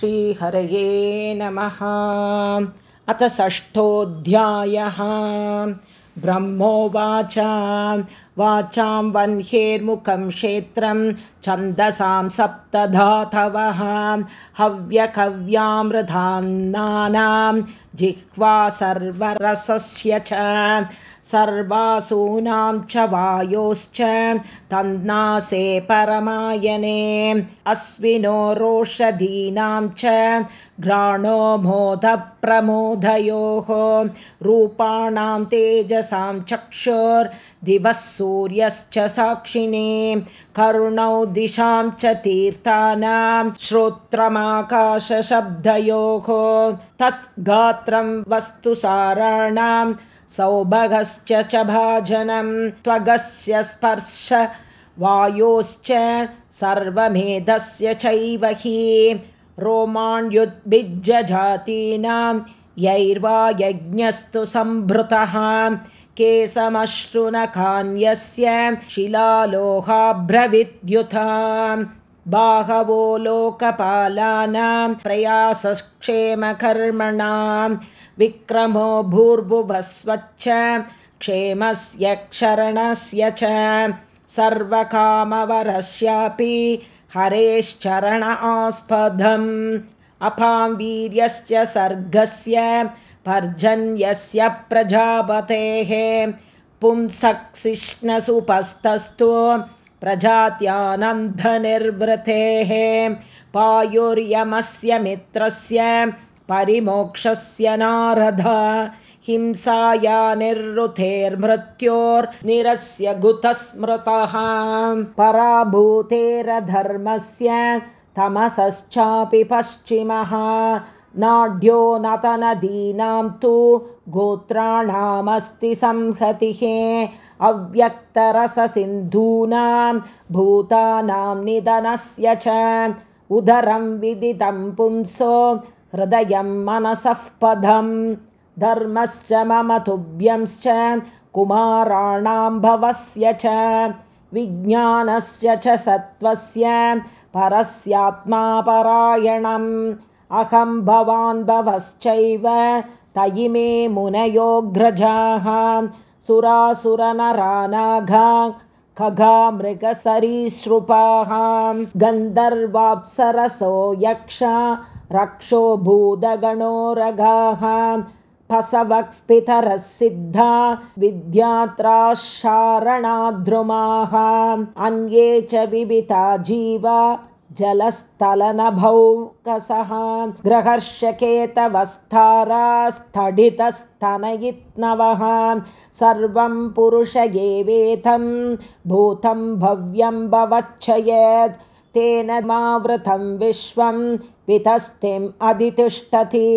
श्रीहरये नमः। अथ षष्ठोऽध्यायः। ब्रह्मोवाच। वाचां वह्नेर्मुखं क्षेत्रं छन्दसां सप्तधातवः। हव्यकव्यामृधान्नानां जिह्वा सर्वरसस्य च। सर्वासूनां च वायोश्च। तन्नासे परमायने। अश्विनो रोषधीनां च। घ्राणो मोदप्रमोदयोः। रूपाणां तेजसां चक्षुर्दिवः सूर्यश्च साक्षिणे करुणौ दिशां च तीर्थानां श्रोत्रमाकाशशब्दयोः तत् गात्रं वस्तुसाराणां सौभगश्च च भाजनं त्वगस्य स्पर्श वायोश्च सर्वमेधस्य चैव हि रोमाण्युद्भिज्यजातीनां यैर्वा यज्ञस्तु सम्भृतः केशमश्रुनकान्यस्य शिलालोहाभ्रविद्युता बाहवो लोकपालानां प्रयासक्षेमकर्मणां। विक्रमो भूर्भुवस्वच्च क्षेमस्य क्षरणस्य च। सर्वकामवरस्यापि हरेश्चरण आस्पदम्। अपां वीर्यस्य सर्गस्य पर्जन्यस्य प्रजापतेः पुंसक्सिष्णसुपस्तस्तु प्रजात्यानन्दनिर्वृतेः पायुर्यमस्य मित्रस्य परिमोक्षस्य नारद हिंसाया निर्वृतेर्मृत्योर्निरस्य गुतस्मृतः पराभूतेरधर्मस्य तमसश्चापि पश्चिमः नाड्यो नतनदीनां तु गोत्राणामस्ति संहतिः। अव्यक्तरससिन्धूनां भूतानां निधनस्य च उदरं विदितं पुंसो हृदयं मनसः पदं। धर्मश्च मम तुभ्यंश्च कुमाराणां भवस्य च विज्ञानस्य च सत्त्वस्य परस्यात्मापरायणम् अहं भवान् भवश्चैव तयि मे मुनयोग्रजाः सुरासुरनरानाघा खगा मृगसरीसृपाः गन्धर्वाप्सरसो यक्षा रक्षो भूतगणोरगाः पसवः पितरः सिद्धा विद्यात्राशारणाद्रुमाः अन्ये च विविता जीवा जलस्थलनभौकसः ग्रहर्षकेतवस्थारास्थडितस्तनयित्नवः सर्वं पुरुष एवेतं भूतं भव्यं भवच्छयेत् तेन मावृतं विश्वं वितस्तिम् अधितिष्ठति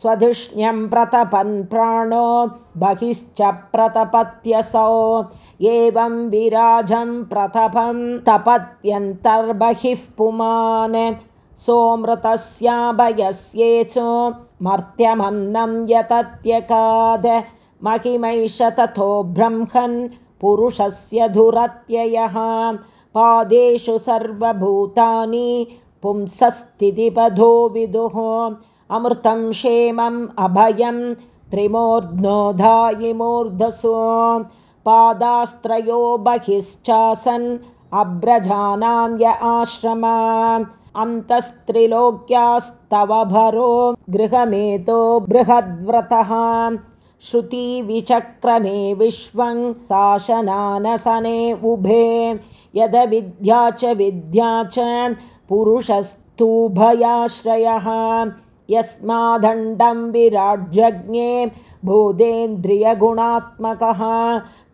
स्वधिष्ण्यं प्रतपन् प्राणो बहिश्च प्रतपत्यसौ एवं विराजं प्रतपं तपत्यन्तर्बहिः पुमान्। सोमृतस्याभयस्येचो मर्त्यमन्नं यतत्यकाद। महिमैष तथो ब्रह्मन् पुरुषस्य धुरत्ययः। पादेषु सर्वभूतानि पुंसस्थितिपधो विदुः अमृतं क्षेमम् अभयं त्रिमूर्ध्नोधायिमूर्धसु पादास्त्रयो बहिश्चासन् अब्रजानां य आश्रमा। अन्तस्त्रिलोक्यास्तव भरो गृहमेतो बृहद्व्रतः। श्रुतिविचक्रमे विश्वं ताशनानसने उभे। यदविद्या च विद्या च पुरुषस्तुभयाश्रयः यस्मादण्डं विराज्यज्ञे भूतेन्द्रियगुणात्मकः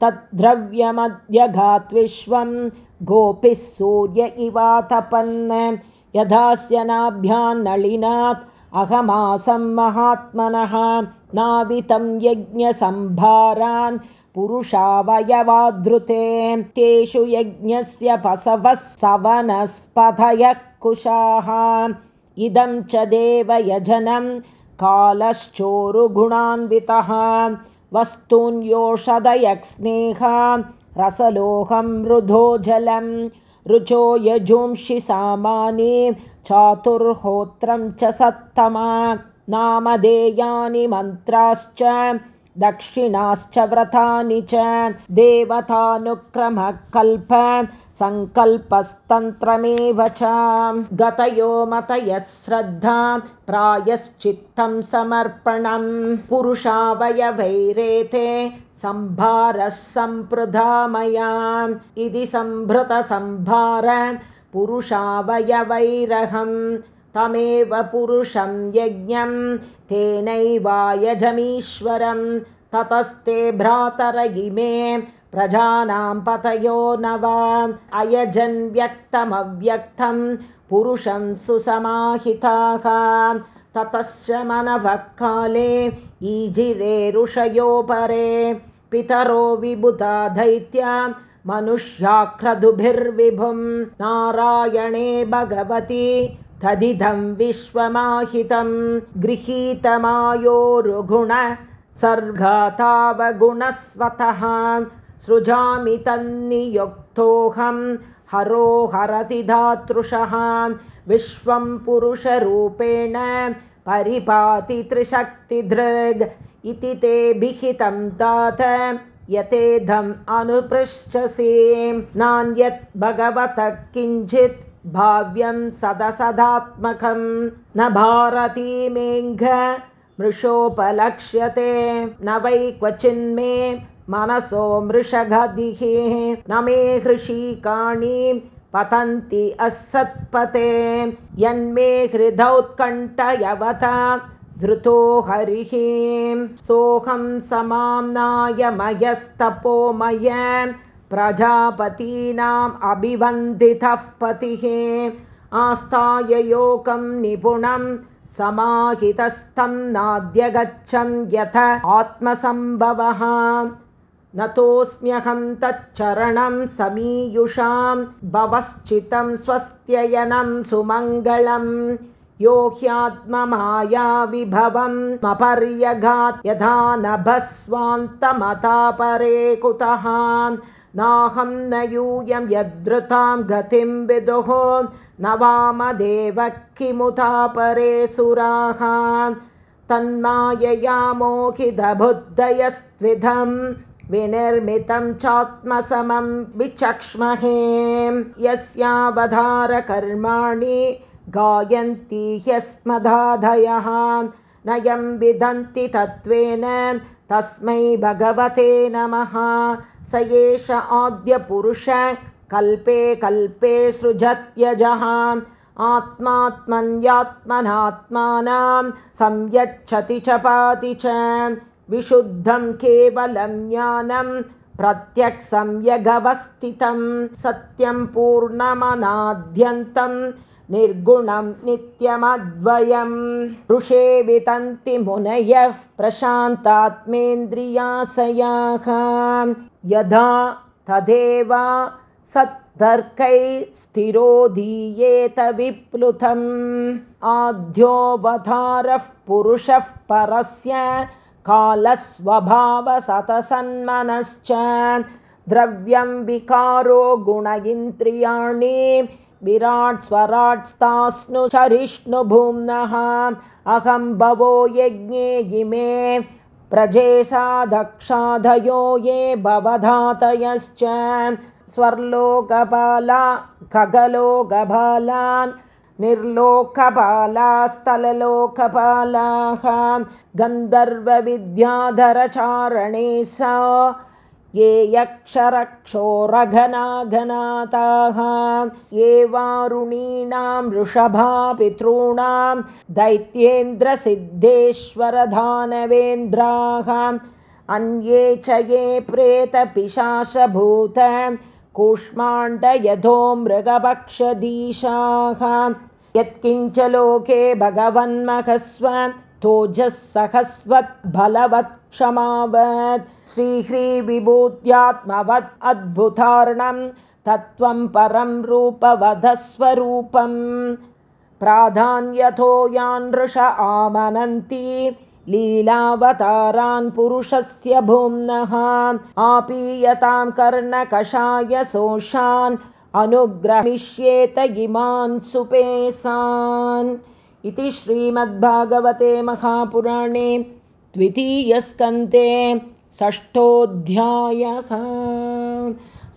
तद्द्रव्यमध्यघात्विश्वं गोपिः सूर्य इवातपन्। यथास्य नाभ्यान्नलिनात् अहमासं महात्मनः नावितं यज्ञसम्भारान् पुरुषावयवाधृते। तेषु यज्ञस्य पशवः सवनस्पथयः कुशाः इदं च देवयजनं कालश्चोरुगुणान्वितः। वस्तून्योषधयक्स्नेहा रसलोहं मृधो जलं रुचो यजुंषि सामानि चातुर्होत्रं च सत्तमा नामधेयानि मन्त्राश्च दक्षिणाश्च व्रतानि च देवतानुक्रमः कल्प सङ्कल्पस्तन्त्रमेव च। गतयो मतयः श्रद्धा प्रायश्चित्तं समर्पणं। पुरुषावयवैरेते सम्भारः सम्पृधामया इति सम्भृतसम्भार पुरुषावयवैरहं तमेव पुरुषं यज्ञं तेनैवायजमीश्वरं ततस्ते भ्रातर इमे प्रजानां पतयो नव। अयजन् व्यक्तमव्यक्तं पुरुषं सुसमाहिताः। ततश्च मनवः काले ईजिरे ऋषयो परे पितरो विबुधा दैत्या मनुष्याक्रदुभिर्विभुं। नारायणे भगवति तदिदं विश्वमाहितं गृहीतमायोरुगुण सर्गातावगुणस्वतः सृजामि तन्नियुक्तोऽहं हरो हरति धातृषः विश्वं पुरुषरूपेण परिपाति त्रिशक्तिदृग् इति ते तात यतेधम् अनुपृच्छसि नान्यत् भगवतः किञ्चित् भाव्यं सदसदात्मकं न भारतीमेघ मृषोपलक्ष्यते। न वै क्वचिन्मे मनसो मृषगधिः न मे हृषीकाणि पतन्ति असत्पते। यन्मे हृदौत्कण्ठयवता धृतो हरिः। सोऽहं समाम्नायमयस्तपोमय प्रजापतीनाम् अभिवन्दितः पतिः। आस्थाय योकं निपुणं समाहितस्थं नाद्यगच्छं यथ आत्मसम्भवः। नतोऽस्म्यहं तच्चरणं समीयुषां भवश्चितं स्वस्त्ययनं सुमङ्गलम् यो ह्यात्ममायाविभवम् यथा नभस्वान्तमता परे कुतः नाहं न यूयं यद्धृतां गतिं विदुः न वामदेव किमुता परे सुराः तन्मायया मोहितबुद्धयस्त्विधं विनिर्मितं चात्मसमं विचक्ष्महे। यस्यावधारकर्माणि गायन्ति ह्यस्मदाधयः नयं विदन्ति तत्त्वेन तस्मै भगवते नमः स एष आद्यपुरुष कल्पे कल्पे सृजत्यजः आत्मात्मन्यात्मनात्मानां संयच्छति च पाति च। विशुद्धं केवलं ज्ञानं प्रत्यक्संयगवस्थितं सत्यं पूर्णमनाद्यन्तं निर्गुणं नित्यमद्वयं। ऋषे वितन्ति मुनयः प्रशान्तात्मेन्द्रियाशयाः। यदा तदेव सत्तर्कै स्थिरो दीयेत विप्लुतम्। आद्योऽवतारः पुरुषः परस्य कालस्वभावसतसन्मनश्च। द्रव्यं विकारो गुण इन्द्रियाणि विराट् स्वराट्स्तास्नुचरिष्णुभुम्नः अहं भवो यज्ञे इमे प्रजेशा दक्षाधयो ये भवधातयश्च। स्वर्लोकपाला खगलोकबालान् निर्लोकपालास्थललोकपालाः गन्धर्वविद्याधरचारणे सा ये यक्षरक्षोरघनाघनाताः ये वारुणीनां वृषभापितॄणां दैत्येन्द्रसिद्धेश्वरधानवेन्द्राः अन्ये च ये प्रेतपिशाशभूत कूष्माण्डयधो मृगपक्षदीशाः यत्किञ्च लोके भगवन्मखस्व तोजः सहस्वत् बलवत् क्षमावत् श्रीह्रीविभूत्यात्मवत् अद्भुतार्णं तत्त्वं परं रूपवधस्वरूपं प्राधान्यतो यान् आमनन्ति लीलावतारान् पुरुषस्य भुम्नः। आपीयतां कर्णकषाय सोषान् अनुग्रहिष्येत इमान् सुपेशान् इति श्रीमद्भागवते महापुराणे द्वितीयस्कन्ते षष्ठोऽध्यायः।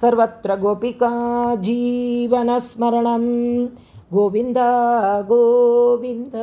सर्वत्र गोपिका जीवनस्मरणं गोविन्द गोविन्द